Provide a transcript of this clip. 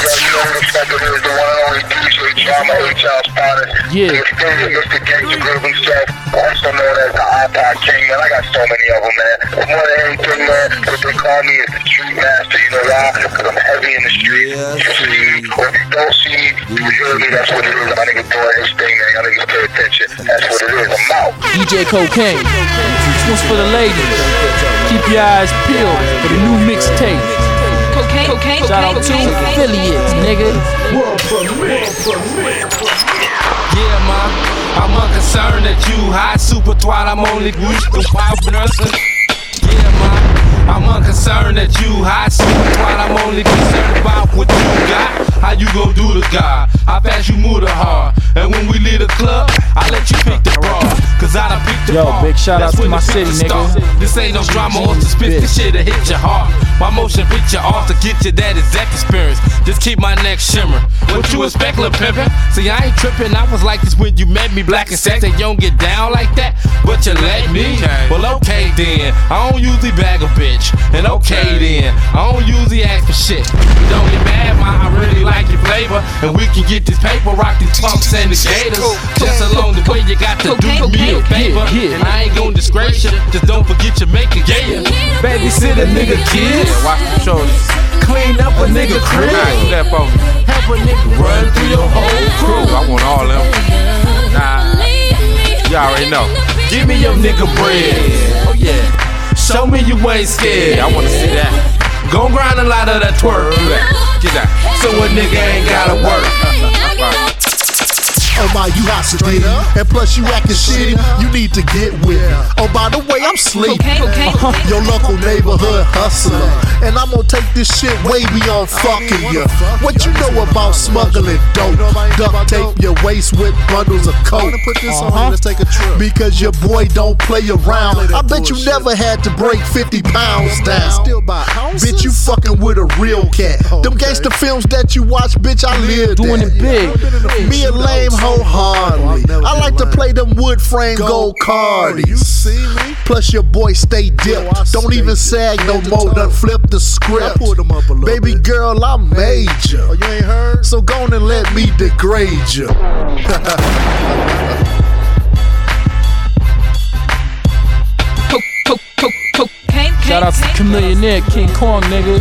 yo, you know who the fuck the one and only DJ Drama, H-House Yeah. The extended Mr. Gangsta Grillz himself, also known as the iPod King, man. I got so many of them, man. But more than anything, man, what they call me is the Street Master, you know why? Because I'm heavy in the street. Yes, you see me, or if you don't see me, you hear me, that's what it is. My nigga doing his thing, man. Y'all niggas pay attention. That's what it is. I'm out. DJ Kokaine. This one's for the ladies. Keep your eyes peeled for the new mixtape. Affiliates, nigga. Yeah, man. I'm unconcerned that you hot super twat. I'm only used to wild person. Yeah, man. I'm unconcerned that you hot super twat. I'm only concerned about what you got. How you gon' do the guy? How fast you move the hard? And when we leave the club, I let you pick the bra. Cause I done picked the Yo, bar. big shout out to my city, picture nigga. start. This ain't no drama or to spit this shit to hit your heart. My motion picture off to get you that exact experience. Just keep my neck shimmer. What you expect, lil' pimpin'? See, I ain't trippin'. I was like this when you met me, black and sexy. You don't get down like that, but you let me. Well, okay then. I don't usually bag a bitch. And okay then. I don't usually ask for shit. You don't get mad, ma. I really like your flavor. And we can get this paper, rock these pumps and the gators. Just along the way, you got to do me a favor. And I ain't gonna disgrace you. Just don't forget your maker, yeah. Babysit a nigga kids. Watch the shoulders. Clean up a nigga crib. Nah, do that for me. Help a nigga run through your whole crew. I want all of them. Nah, you already know. Give me your nigga bread. Oh yeah. Show me you ain't scared. I wanna see that. Gon' grind a lot of that twerk. Get that. So a nigga ain't gotta work. Uh-huh. Oh my, you hot straight And plus you acting shitty, you need to get with me. Oh, by the way, I'm sleepy. Cocaine, cocaine, cocaine. Your local neighborhood hustler. And I'm gonna take this shit way beyond fucking you. What you know about smuggling dope? Duct tape your waist with bundles of coke. put this on. Uh-huh. Let's take a trip. Because your boy don't play around. I bet you never had to break 50 pounds down. Still. Bitch, you fucking with a real cat. Them Okay. gangster films that you watch, bitch, I live Doing it big. Me and lame hoe hardly. I like to play them wood frame gold You cardies. see me? Plus your boy stay dipped. I Don't stay even dipped. sag no more. Done flip the script. I pulled 'em up a little Baby bit. girl, I'm major. Oh, you ain't heard? So go on and let me degrade you. Shout out to Kokaine. Chamillionaire, King Kong, nigga.